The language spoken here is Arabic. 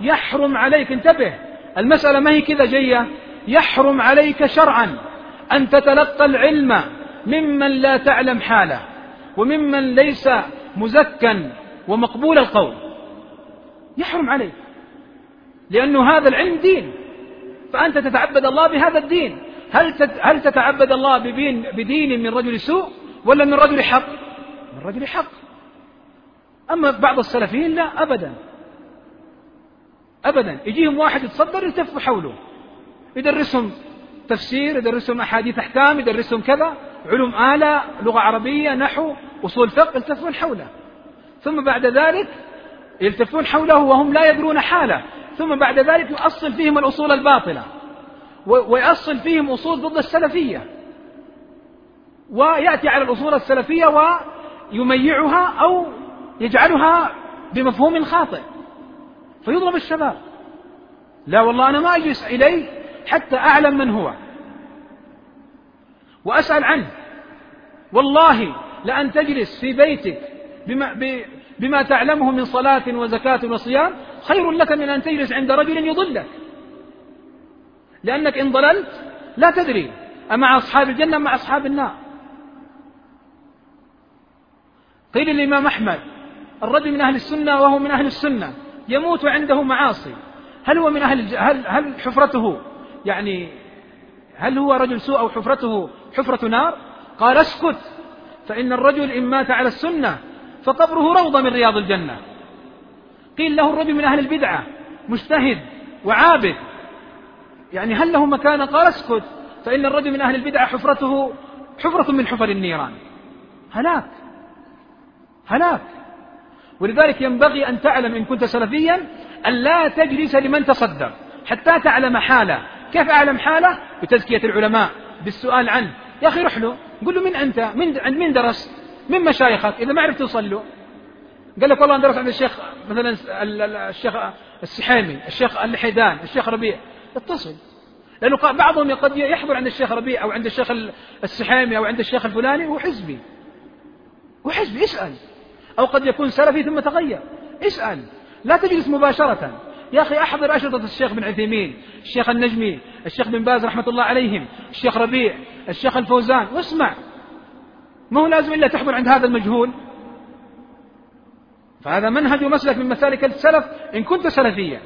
يحرم عليك انتبه المسألة ما هي كذا جية يحرم عليك شرعا أن تتلقى العلم ممن لا تعلم حاله وممن ليس مزكا ومقبول القول يحرم عليك لأنه هذا العلم دين فأنت تتعبد الله بهذا الدين هل هل تتعبد الله بدين من رجل سوء ولا من رجل حق؟ من رجل حق. أما بعض السلفيين لا أبدا. أبدا. يجيهم واحد يتصدر يلتف حوله. يدرسهم تفسير يدرسهم أحاديث أحكام يدرسهم كذا. علوم آلة لغة عربية نحو أصول فقه يلتفون حوله. ثم بعد ذلك يلتفون حوله وهم لا يدرون حاله. ثم بعد ذلك يؤصل فيهم الأصول الباطلة. ويأصل فيهم أصول ضد السلفية. ويأتي على الأصول السلفية ويميعها أو يجعلها بمفهوم خاطئ. فيضرب الشباب لا والله أنا ما أجلس إليه حتى أعلم من هو. وأسأل عنه. والله لأن تجلس في بيتك بما, بما تعلمه من صلاة وزكاة وصيام خير لك من أن تجلس عند رجل يضلك. لأنك إن ضللت لا تدري أمع أصحاب الجنة أم مع أصحاب النار. قيل الإمام أحمد الرجل من أهل السنة وهو من أهل السنة. يموت عنده معاصي. هل هو من أهل هل هل حفرته يعني هل هو رجل سوء أو حفرته حفرة نار؟ قال اسكت فإن الرجل إن مات على السنة فقبره روضة من رياض الجنة. قيل له الرجل من أهل البدعة مجتهد وعابد. يعني هل له مكان؟ قال اسكت فإن الرجل من أهل البدعة حفرته حفرة من حفر النيران. هلاك هلاك. ولذلك ينبغي أن تعلم إن كنت سلفيا أن لا تجلس لمن تصدر حتى تعلم حالة. كيف أعلم حالة؟ بتزكية العلماء بالسؤال عنه. يا أخي روح له قل له من أنت؟ من عند من درست؟ من مشايخك؟ إذا ما عرفت توصل له قال لك والله أنا درست عند الشيخ مثلا الشيخ السحيمي الشيخ الحيدان الشيخ ربيع. اتصل. لأنه بعضهم قد يحضر عند الشيخ ربيع أو عند الشيخ السحيمي أو عند الشيخ الفلاني وهو حزبي وحزبي اسأل. أو قد يكون سلفي ثم تغير. اسأل. لا تجلس مباشرة. يا أخي أحضر أشرطة الشيخ بن عثيمين الشيخ النجمي الشيخ بن باز رحمة الله عليهم الشيخ ربيع الشيخ الفوزان. واسمع. ما هو لازم إلا تحضر عند هذا المجهول؟ فهذا منهج ومسلك من مسالك السلف إن كنت سلفيا.